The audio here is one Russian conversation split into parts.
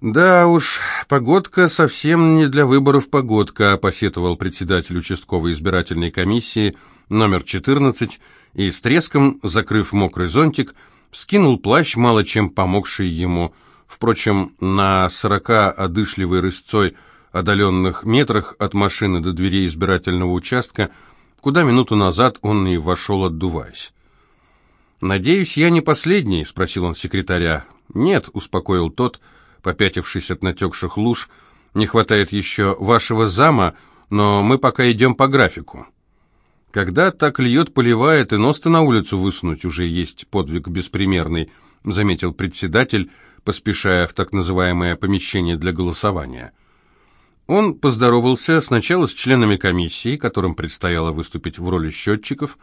«Да уж, погодка совсем не для выборов погодка», — посетовал председатель участковой избирательной комиссии номер 14 и с треском, закрыв мокрый зонтик, скинул плащ, мало чем помогший ему. Впрочем, на сорока одышливой рысцой отдаленных метрах от машины до дверей избирательного участка, куда минуту назад он и вошел, отдуваясь. «Надеюсь, я не последний?» — спросил он секретаря. «Нет», — успокоил тот, — попятившись от натекших луж. «Не хватает еще вашего зама, но мы пока идем по графику». «Когда так льет, поливает, и нос-то на улицу высунуть уже есть подвиг беспримерный», заметил председатель, поспешая в так называемое помещение для голосования. Он поздоровался сначала с членами комиссии, которым предстояло выступить в роли счетчиков,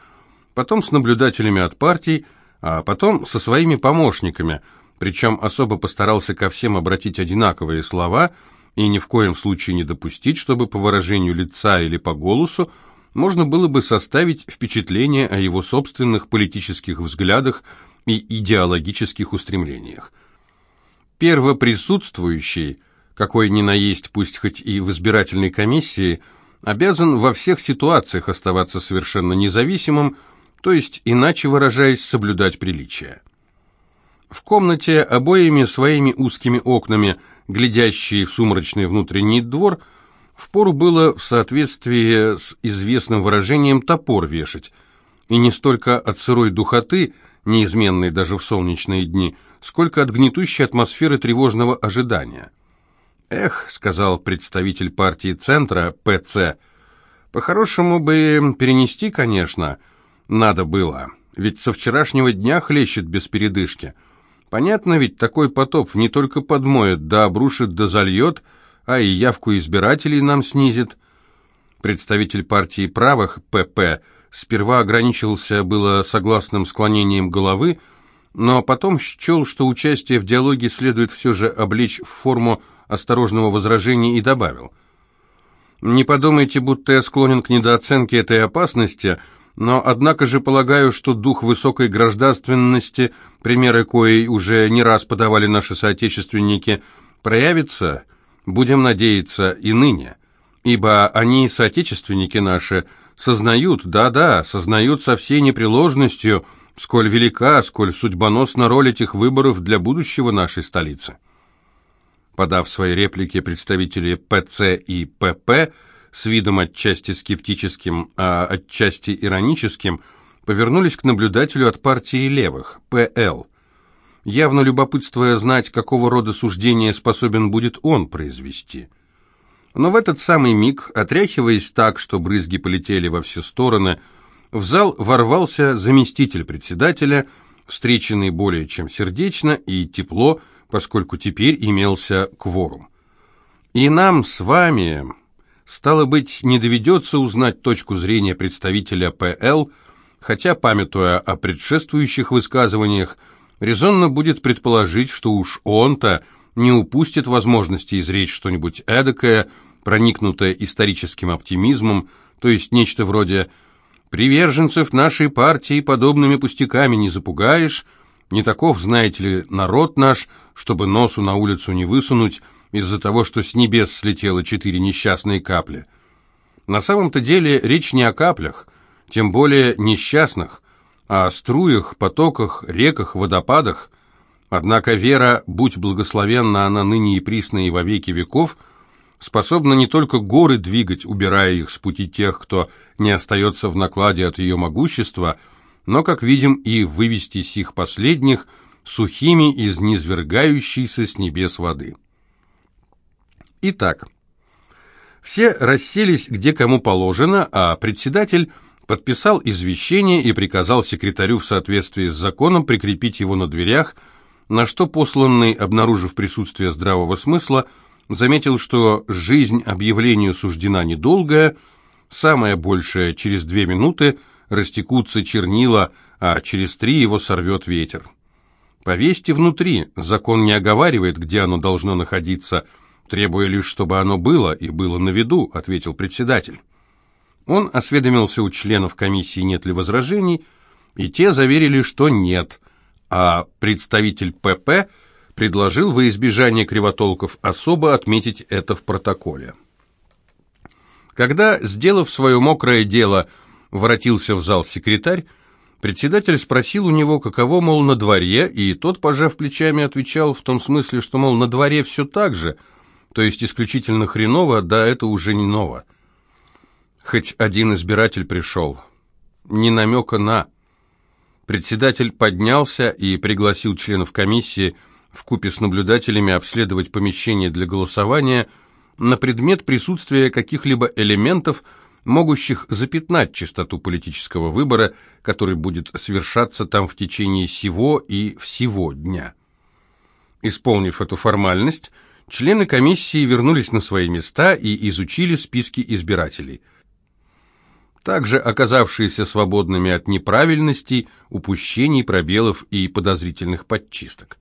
потом с наблюдателями от партий, а потом со своими помощниками – причем особо постарался ко всем обратить одинаковые слова и ни в коем случае не допустить, чтобы по выражению лица или по голосу можно было бы составить впечатление о его собственных политических взглядах и идеологических устремлениях. Первоприсутствующий, какой ни на есть, пусть хоть и в избирательной комиссии, обязан во всех ситуациях оставаться совершенно независимым, то есть, иначе выражаясь, соблюдать приличия. В комнате обоими своими узкими окнами, глядящие в сумрачный внутренний двор, впору было в соответствии с известным выражением топор вешать, и не столько от сырой духоты, неизменной даже в солнечные дни, сколько от гнетущей атмосферы тревожного ожидания. «Эх», — сказал представитель партии Центра, ПЦ, — «по-хорошему бы перенести, конечно, надо было, ведь со вчерашнего дня хлещет без передышки». Понятно ведь, такой потоп не только подмоет, да обрушит, да зальет, а и явку избирателей нам снизит. Представитель партии правых, ПП, сперва ограничился было согласным склонением головы, но потом счел, что участие в диалоге следует все же облечь в форму осторожного возражения и добавил. «Не подумайте, будто я склонен к недооценке этой опасности», но однако же полагаю, что дух высокой гражданственности, примеры коей уже не раз подавали наши соотечественники, проявится, будем надеяться, и ныне. Ибо они, соотечественники наши, сознают, да-да, сознают со всей непреложностью, сколь велика, сколь судьбоносна роль этих выборов для будущего нашей столицы. Подав свои реплики, представители ПЦ и ПП – с видом отчасти скептическим, а отчасти ироническим, повернулись к наблюдателю от партии левых, ПЛ, явно любопытствуя знать, какого рода суждение способен будет он произвести. Но в этот самый миг, отряхиваясь так, что брызги полетели во все стороны, в зал ворвался заместитель председателя, встреченный более чем сердечно и тепло, поскольку теперь имелся кворум. «И нам с вами, Стало быть, не доведется узнать точку зрения представителя ПЛ, хотя, памятуя о предшествующих высказываниях, резонно будет предположить, что уж он-то не упустит возможности изречь что-нибудь эдакое, проникнутое историческим оптимизмом, то есть нечто вроде «приверженцев нашей партии подобными пустяками не запугаешь», «не таков, знаете ли, народ наш, чтобы носу на улицу не высунуть», из-за того, что с небес слетело четыре несчастные капли. На самом-то деле речь не о каплях, тем более несчастных, а о струях, потоках, реках, водопадах. Однако вера, будь благословенна она ныне и присно и во веки веков, способна не только горы двигать, убирая их с пути тех, кто не остается в накладе от ее могущества, но, как видим, и вывести сих последних сухими из низвергающейся с небес воды. Итак, все расселись где кому положено, а председатель подписал извещение и приказал секретарю в соответствии с законом прикрепить его на дверях, на что посланный, обнаружив присутствие здравого смысла, заметил, что жизнь объявлению суждена недолгая, самое большее через две минуты растекутся чернила, а через три его сорвет ветер. Повесьте внутри, закон не оговаривает, где оно должно находиться – требуя лишь, чтобы оно было и было на виду», — ответил председатель. Он осведомился у членов комиссии, нет ли возражений, и те заверили, что нет, а представитель ПП предложил во избежание кривотолков особо отметить это в протоколе. Когда, сделав свое мокрое дело, воротился в зал секретарь, председатель спросил у него, каково, мол, на дворе, и тот, пожав плечами, отвечал в том смысле, что, мол, на дворе все так же, то есть исключительно хреново, да это уже не ново. Хоть один избиратель пришел. Ни намека на. Председатель поднялся и пригласил членов комиссии в купе с наблюдателями обследовать помещение для голосования – на предмет присутствия каких-либо элементов, могущих запятнать чистоту политического выбора, который будет совершаться там в течение сего и всего дня. Исполнив эту формальность, члены комиссии вернулись на свои места и изучили списки избирателей. Также оказавшиеся свободными от неправильностей, упущений, пробелов и подозрительных подчисток.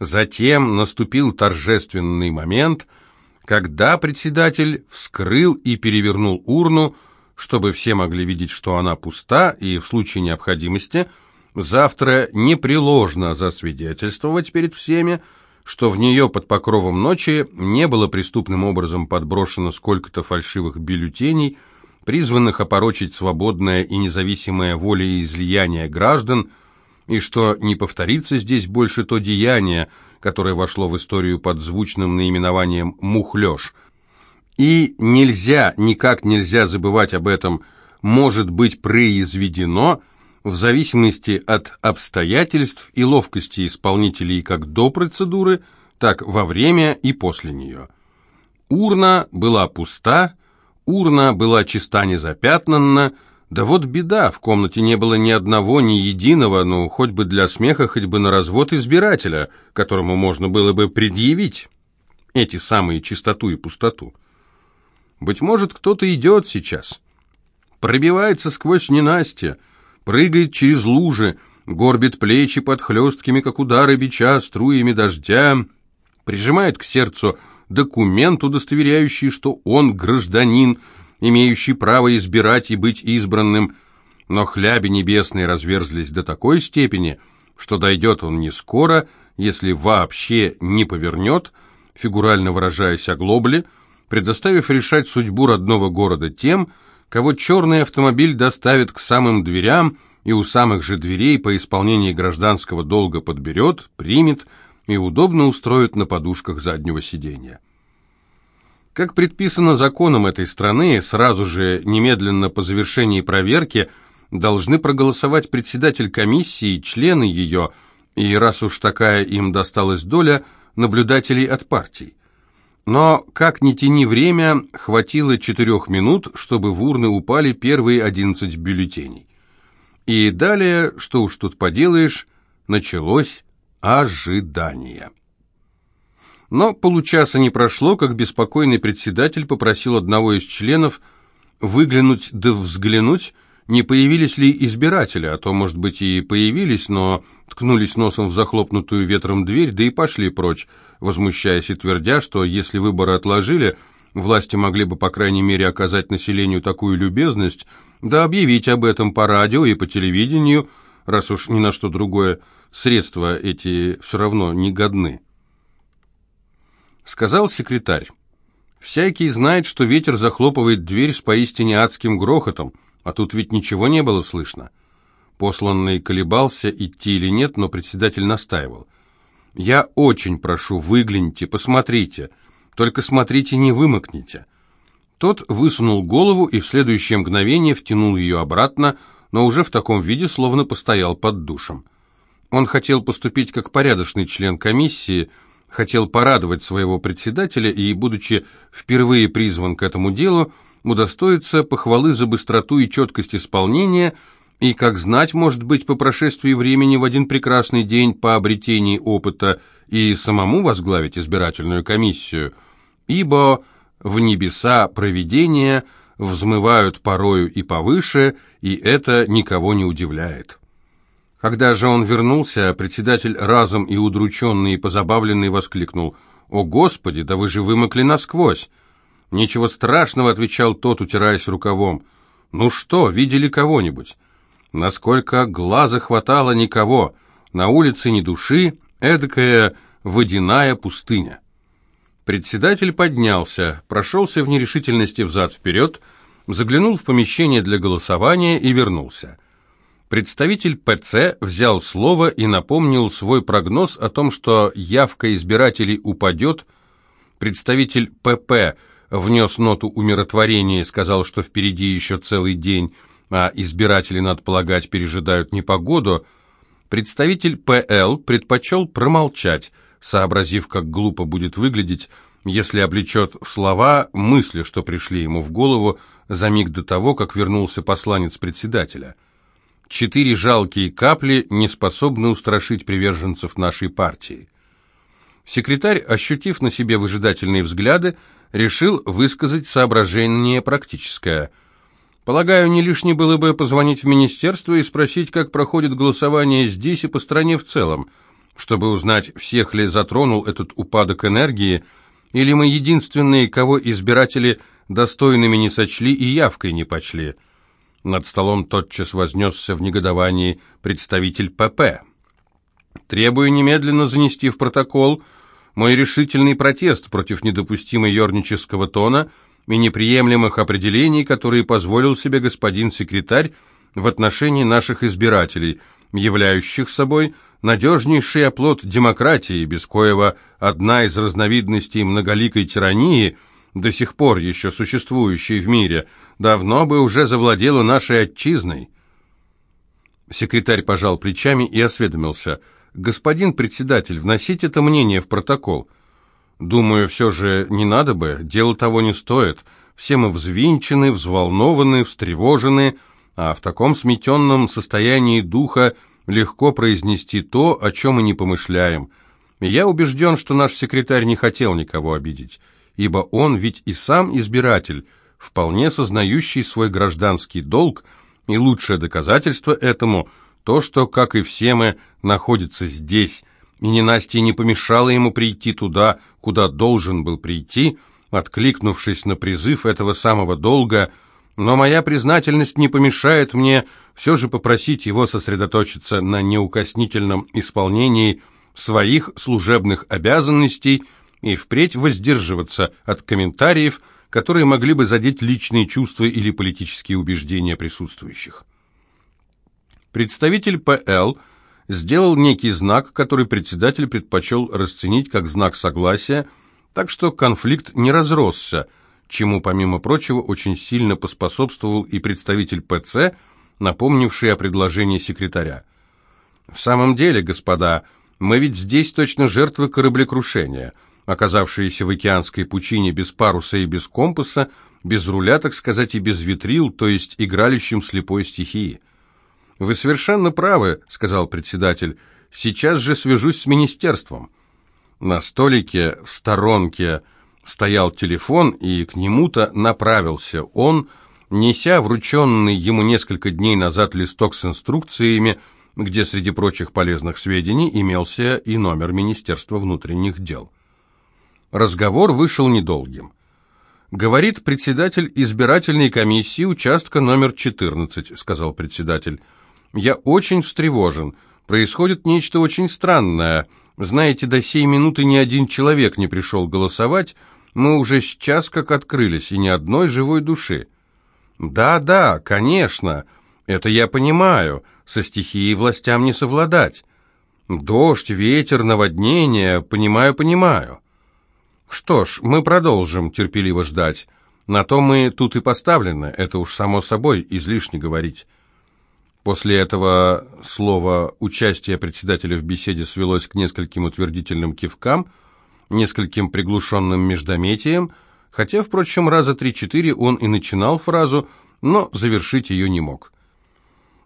Затем наступил торжественный момент – когда председатель вскрыл и перевернул урну, чтобы все могли видеть, что она пуста, и в случае необходимости завтра непреложно засвидетельствовать перед всеми, что в нее под покровом ночи не было преступным образом подброшено сколько-то фальшивых бюллетеней, призванных опорочить свободное и независимое волеизлияние граждан, и что не повторится здесь больше то деяние, которое вошло в историю под звучным наименованием «мухлёж». И нельзя, никак нельзя забывать об этом, может быть произведено в зависимости от обстоятельств и ловкости исполнителей как до процедуры, так во время и после нее. Урна была пуста, урна была чиста незапятнанна, да вот беда, в комнате не было ни одного, ни единого, ну, хоть бы для смеха, хоть бы на развод избирателя, которому можно было бы предъявить эти самые чистоту и пустоту. Быть может, кто-то идет сейчас, пробивается сквозь ненастье, прыгает через лужи, горбит плечи под хлесткими, как удары бича, струями дождя, прижимает к сердцу документ, удостоверяющий, что он гражданин, имеющий право избирать и быть избранным, но хляби небесные разверзлись до такой степени, что дойдет он не скоро, если вообще не повернет, фигурально выражаясь о глобле, предоставив решать судьбу родного города тем, кого черный автомобиль доставит к самым дверям и у самых же дверей по исполнении гражданского долга подберет, примет и удобно устроит на подушках заднего сиденья. Как предписано законом этой страны, сразу же, немедленно по завершении проверки, должны проголосовать председатель комиссии, члены ее, и раз уж такая им досталась доля, наблюдателей от партий. Но, как ни тяни время, хватило четырех минут, чтобы в урны упали первые одиннадцать бюллетеней. И далее, что уж тут поделаешь, началось ожидание. Но получаса не прошло, как беспокойный председатель попросил одного из членов выглянуть да взглянуть, не появились ли избиратели, а то, может быть, и появились, но ткнулись носом в захлопнутую ветром дверь, да и пошли прочь, возмущаясь и твердя, что если выборы отложили, власти могли бы, по крайней мере, оказать населению такую любезность, да объявить об этом по радио и по телевидению, раз уж ни на что другое средства эти все равно не годны. Сказал секретарь. «Всякий знает, что ветер захлопывает дверь с поистине адским грохотом, а тут ведь ничего не было слышно». Посланный колебался, идти или нет, но председатель настаивал. «Я очень прошу, выгляните, посмотрите. Только смотрите, не вымокните». Тот высунул голову и в следующее мгновение втянул ее обратно, но уже в таком виде, словно постоял под душем. Он хотел поступить как порядочный член комиссии – хотел порадовать своего председателя и, будучи впервые призван к этому делу, удостоиться похвалы за быстроту и четкость исполнения и, как знать, может быть, по прошествии времени в один прекрасный день по обретении опыта и самому возглавить избирательную комиссию, ибо в небеса провидения взмывают порою и повыше, и это никого не удивляет. Когда же он вернулся, председатель разом и удрученный и позабавленный воскликнул «О, Господи, да вы же вымокли насквозь!» «Ничего страшного», — отвечал тот, утираясь рукавом. «Ну что, видели кого-нибудь?» Насколько глаза хватало никого, на улице ни души, эдакое «Водяная пустыня». Председатель поднялся, прошелся в нерешительности взад-вперед, заглянул в помещение для голосования и вернулся. Представитель ПЦ взял слово и напомнил свой прогноз о том, что явка избирателей упадет. Представитель ПП внес ноту умиротворения и сказал, что впереди еще целый день, а избиратели, надо полагать, пережидают непогоду. Представитель ПЛ предпочел промолчать, сообразив, как глупо будет выглядеть, если облечет в слова мысли, что пришли ему в голову за миг до того, как вернулся посланец председателя. Четыре жалкие капли не способны устрашить приверженцев нашей партии. Секретарь, ощутив на себе выжидательные взгляды, решил высказать соображение практическое. Полагаю, не лишне было бы позвонить в министерство и спросить, как проходит голосование здесь и по стране в целом, чтобы узнать, всех ли затронул этот упадок энергии, или мы единственные, кого избиратели достойными не сочли и явкой не почли. Над столом тотчас вознесся в негодовании представитель ПП. «Требую немедленно занести в протокол мой решительный протест против недопустимой ернического тона и неприемлемых определений, которые позволил себе господин секретарь в отношении наших избирателей, являющих собой надежнейший оплот демократии, без коего одна из разновидностей многоликой тирании, до сих пор еще существующей в мире – давно бы уже завладела нашей отчизной. Секретарь пожал плечами и осведомился. «Господин председатель, вносить это мнение в протокол». «Думаю, все же не надо бы, дело того не стоит. Все мы взвинчены, взволнованы, встревожены, а в таком сметенном состоянии духа легко произнести то, о чем мы не помышляем. я убежден, что наш секретарь не хотел никого обидеть, ибо он ведь и сам избиратель, вполне сознающий свой гражданский долг, и лучшее доказательство этому – то, что, как и все мы, находится здесь, и ненастье не помешало ему прийти туда, куда должен был прийти, откликнувшись на призыв этого самого долга, но моя признательность не помешает мне все же попросить его сосредоточиться на неукоснительном исполнении своих служебных обязанностей и впредь воздерживаться от комментариев, которые могли бы задеть личные чувства или политические убеждения присутствующих. Представитель ПЛ сделал некий знак, который председатель предпочел расценить как знак согласия, так что конфликт не разросся, чему, помимо прочего, очень сильно поспособствовал и представитель ПЦ, напомнивший о предложении секретаря. «В самом деле, господа, мы ведь здесь точно жертвы кораблекрушения оказавшиеся в океанской пучине без паруса и без компаса, без руля, так сказать, и без витрил, то есть игралищем слепой стихии. «Вы совершенно правы», — сказал председатель, — «сейчас же свяжусь с министерством». На столике в сторонке стоял телефон, и к нему-то направился он, неся врученный ему несколько дней назад листок с инструкциями, где среди прочих полезных сведений имелся и номер Министерства внутренних дел. Разговор вышел недолгим. «Говорит председатель избирательной комиссии участка номер 14», — сказал председатель. «Я очень встревожен. Происходит нечто очень странное. Знаете, до сей минуты ни один человек не пришел голосовать. Мы уже с час как открылись, и ни одной живой души». «Да, да, конечно. Это я понимаю. Со стихией властям не совладать. Дождь, ветер, наводнение. Понимаю, понимаю». Что ж, мы продолжим терпеливо ждать. На то мы тут и поставлены, это уж само собой излишне говорить. После этого слова участие председателя в беседе свелось к нескольким утвердительным кивкам, нескольким приглушенным междометиям, хотя, впрочем, раза три-четыре он и начинал фразу, но завершить ее не мог.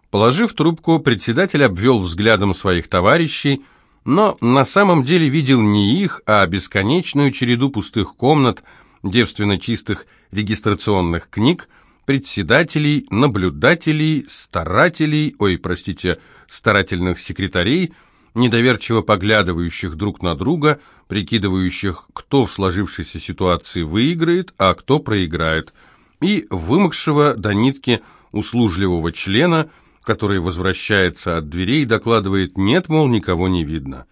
Положив трубку, председатель обвел взглядом своих товарищей, но на самом деле видел не их, а бесконечную череду пустых комнат, девственно чистых регистрационных книг, председателей, наблюдателей, старателей, ой, простите, старательных секретарей, недоверчиво поглядывающих друг на друга, прикидывающих, кто в сложившейся ситуации выиграет, а кто проиграет, и вымокшего до нитки услужливого члена – который возвращается от дверей и докладывает «нет, мол, никого не видно».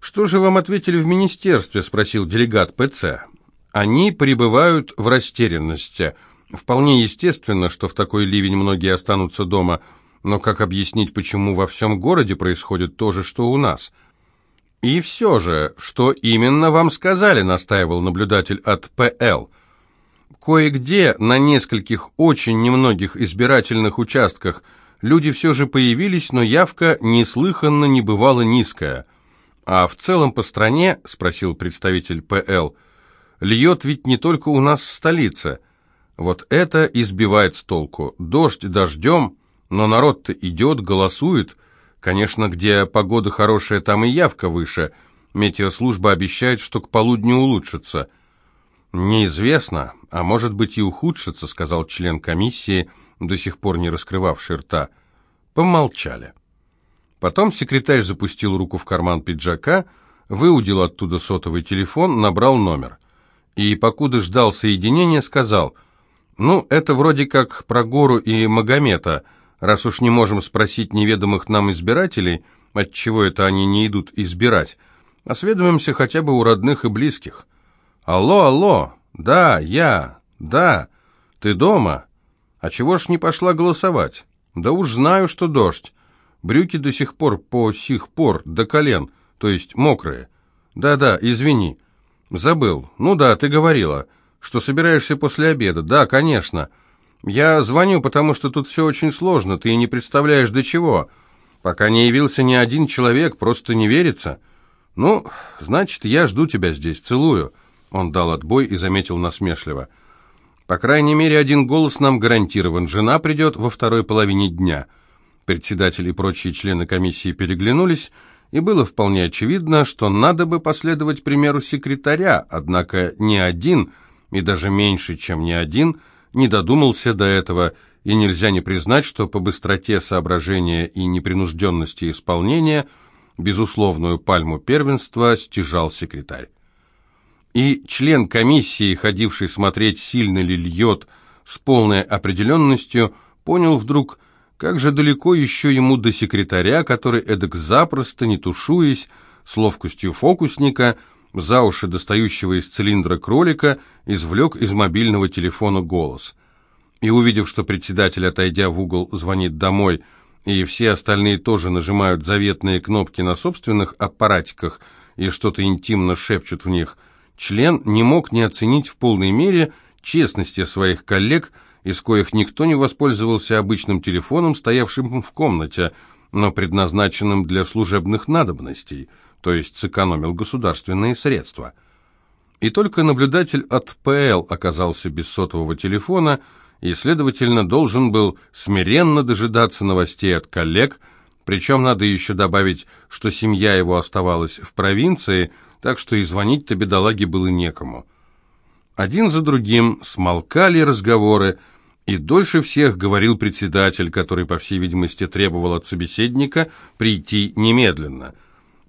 «Что же вам ответили в министерстве?» – спросил делегат ПЦ. «Они пребывают в растерянности. Вполне естественно, что в такой ливень многие останутся дома, но как объяснить, почему во всем городе происходит то же, что у нас?» «И все же, что именно вам сказали?» – настаивал наблюдатель от ПЛ. Кое-где, на нескольких очень немногих избирательных участках, люди все же появились, но явка неслыханно не бывала низкая. «А в целом по стране?» – спросил представитель ПЛ. «Льет ведь не только у нас в столице. Вот это избивает с толку. Дождь дождем, но народ-то идет, голосует. Конечно, где погода хорошая, там и явка выше. Метеослужба обещает, что к полудню улучшится». «Неизвестно, а может быть и ухудшится», — сказал член комиссии, до сих пор не раскрывавший рта. Помолчали. Потом секретарь запустил руку в карман пиджака, выудил оттуда сотовый телефон, набрал номер. И, покуда ждал соединения, сказал, «Ну, это вроде как про гору и Магомета. Раз уж не можем спросить неведомых нам избирателей, отчего это они не идут избирать, осведомимся хотя бы у родных и близких». «Алло, алло! Да, я! Да! Ты дома? А чего ж не пошла голосовать? Да уж знаю, что дождь. Брюки до сих пор по сих пор до колен, то есть мокрые. Да-да, извини. Забыл. Ну да, ты говорила, что собираешься после обеда. Да, конечно. Я звоню, потому что тут все очень сложно, ты не представляешь до чего. Пока не явился ни один человек, просто не верится. Ну, значит, я жду тебя здесь, целую». Он дал отбой и заметил насмешливо. «По крайней мере, один голос нам гарантирован. Жена придет во второй половине дня». Председатель и прочие члены комиссии переглянулись, и было вполне очевидно, что надо бы последовать примеру секретаря, однако ни один, и даже меньше, чем ни один, не додумался до этого, и нельзя не признать, что по быстроте соображения и непринужденности исполнения безусловную пальму первенства стяжал секретарь. И член комиссии, ходивший смотреть, сильно ли льет, с полной определенностью, понял вдруг, как же далеко еще ему до секретаря, который эдак запросто, не тушуясь, с ловкостью фокусника, за уши достающего из цилиндра кролика, извлек из мобильного телефона голос. И увидев, что председатель, отойдя в угол, звонит домой, и все остальные тоже нажимают заветные кнопки на собственных аппаратиках и что-то интимно шепчут в них – член не мог не оценить в полной мере честности своих коллег, из коих никто не воспользовался обычным телефоном, стоявшим в комнате, но предназначенным для служебных надобностей, то есть сэкономил государственные средства. И только наблюдатель от ПЛ оказался без сотового телефона и, следовательно, должен был смиренно дожидаться новостей от коллег, причем надо еще добавить, что семья его оставалась в провинции – так что и звонить-то бедолаге было некому. Один за другим смолкали разговоры, и дольше всех говорил председатель, который, по всей видимости, требовал от собеседника прийти немедленно.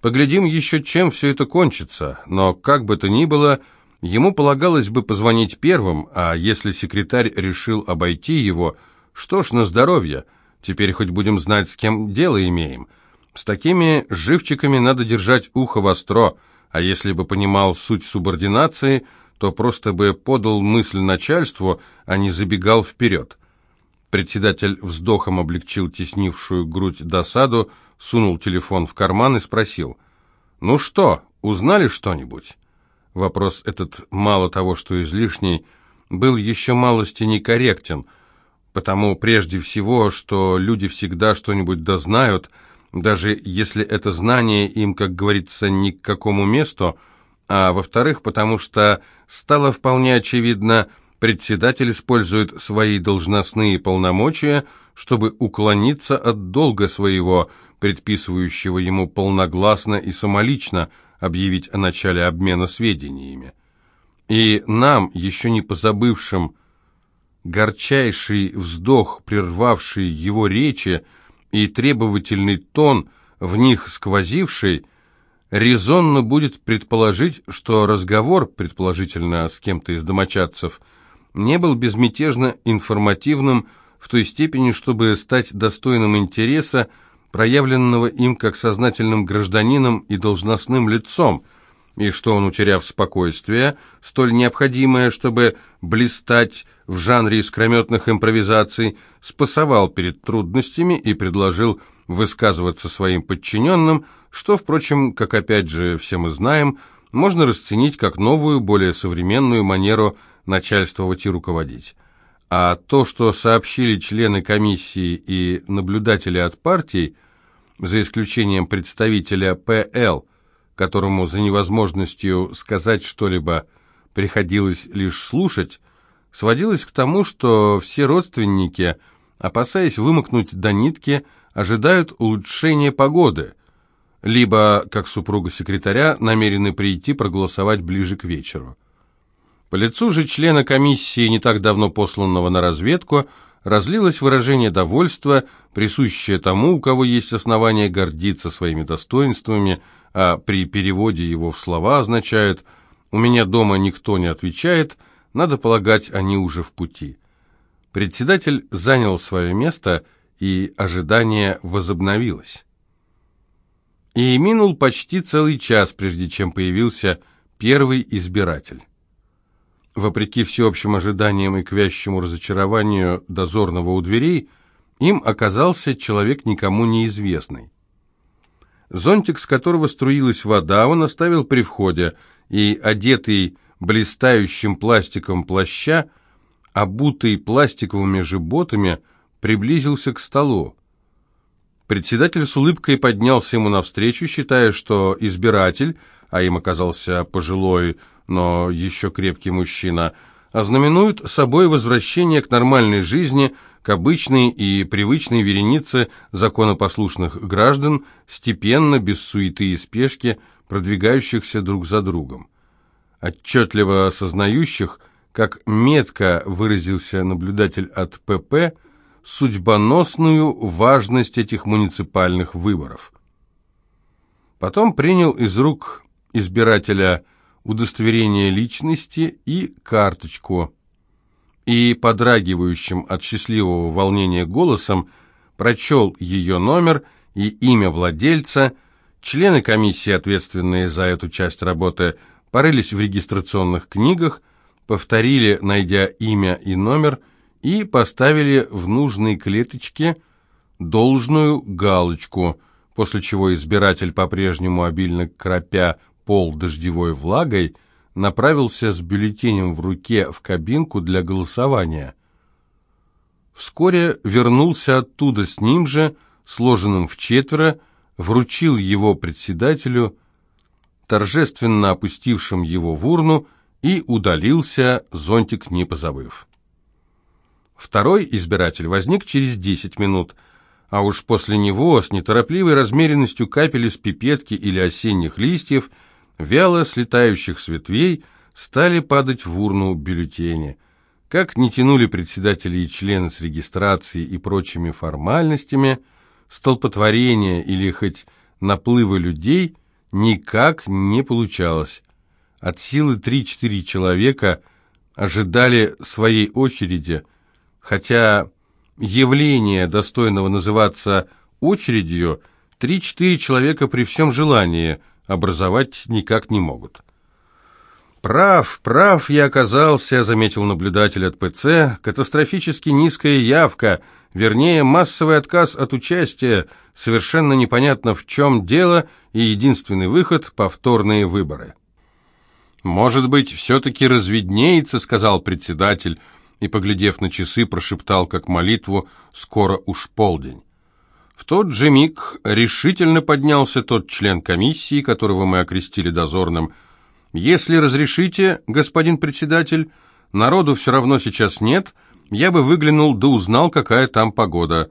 Поглядим еще, чем все это кончится, но, как бы то ни было, ему полагалось бы позвонить первым, а если секретарь решил обойти его, что ж, на здоровье, теперь хоть будем знать, с кем дело имеем. С такими живчиками надо держать ухо востро, а если бы понимал суть субординации, то просто бы подал мысль начальству, а не забегал вперед. Председатель вздохом облегчил теснившую грудь досаду, сунул телефон в карман и спросил, «Ну что, узнали что-нибудь?» Вопрос этот, мало того, что излишний, был еще малости некорректен, потому прежде всего, что люди всегда что-нибудь дознают, даже если это знание им, как говорится, ни к какому месту, а во-вторых, потому что стало вполне очевидно, председатель использует свои должностные полномочия, чтобы уклониться от долга своего, предписывающего ему полногласно и самолично объявить о начале обмена сведениями. И нам, еще не позабывшим, горчайший вздох, прервавший его речи, и требовательный тон, в них сквозивший, резонно будет предположить, что разговор, предположительно с кем-то из домочадцев, не был безмятежно информативным в той степени, чтобы стать достойным интереса, проявленного им как сознательным гражданином и должностным лицом, и что он, утеряв спокойствие, столь необходимое, чтобы блистать в жанре искрометных импровизаций, спасовал перед трудностями и предложил высказываться своим подчиненным, что, впрочем, как опять же все мы знаем, можно расценить как новую, более современную манеру начальствовать и руководить. А то, что сообщили члены комиссии и наблюдатели от партий, за исключением представителя ПЛ, которому за невозможностью сказать что-либо приходилось лишь слушать, сводилось к тому, что все родственники, опасаясь вымокнуть до нитки, ожидают улучшения погоды, либо, как супруга секретаря, намерены прийти проголосовать ближе к вечеру. По лицу же члена комиссии, не так давно посланного на разведку, разлилось выражение довольства, присущее тому, у кого есть основания гордиться своими достоинствами, а при переводе его в слова означает «у меня дома никто не отвечает», надо полагать, они уже в пути. Председатель занял свое место, и ожидание возобновилось. И минул почти целый час, прежде чем появился первый избиратель. Вопреки всеобщим ожиданиям и к вящему разочарованию дозорного у дверей, им оказался человек никому неизвестный. Зонтик, с которого струилась вода, он оставил при входе, и, одетый блистающим пластиком плаща, обутый пластиковыми же ботами, приблизился к столу. Председатель с улыбкой поднялся ему навстречу, считая, что избиратель, а им оказался пожилой, но еще крепкий мужчина, ознаменуют собой возвращение к нормальной жизни, к обычной и привычной веренице законопослушных граждан, степенно, без суеты и спешки, продвигающихся друг за другом. Отчетливо осознающих, как метко выразился наблюдатель от ПП, судьбоносную важность этих муниципальных выборов. Потом принял из рук избирателя удостоверение личности и карточку, и подрагивающим от счастливого волнения голосом прочел ее номер и имя владельца, члены комиссии, ответственные за эту часть работы, порылись в регистрационных книгах, повторили, найдя имя и номер, и поставили в нужной клеточке должную галочку, после чего избиратель, по-прежнему обильно кропя пол дождевой влагой, направился с бюллетенем в руке в кабинку для голосования. Вскоре вернулся оттуда с ним же, сложенным в четверо, вручил его председателю, торжественно опустившим его в урну, и удалился, зонтик не позабыв. Второй избиратель возник через десять минут, а уж после него с неторопливой размеренностью капель из пипетки или осенних листьев – вяло слетающих с ветвей, стали падать в урну бюллетени. Как не тянули председатели и члены с регистрацией и прочими формальностями, столпотворения или хоть наплывы людей никак не получалось. От силы 3-4 человека ожидали своей очереди, хотя явление, достойного называться очередью, 3-4 человека при всем желании – образовать никак не могут. «Прав, прав я оказался», — заметил наблюдатель от ПЦ, «катастрофически низкая явка, вернее, массовый отказ от участия, совершенно непонятно в чем дело, и единственный выход — повторные выборы». «Может быть, все-таки разведнеется», — сказал председатель, и, поглядев на часы, прошептал как молитву «Скоро уж полдень». В тот же миг решительно поднялся тот член комиссии, которого мы окрестили дозорным. «Если разрешите, господин председатель, народу все равно сейчас нет, я бы выглянул да узнал, какая там погода».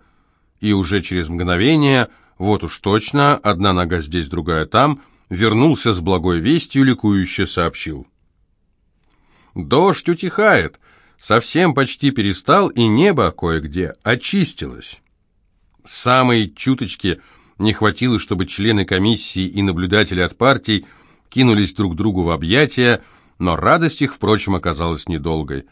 И уже через мгновение, вот уж точно, одна нога здесь, другая там, вернулся с благой вестью, ликующе сообщил. «Дождь утихает, совсем почти перестал, и небо кое-где очистилось». Самой чуточки не хватило, чтобы члены комиссии и наблюдатели от партий кинулись друг другу в объятия, но радость их, впрочем, оказалась недолгой.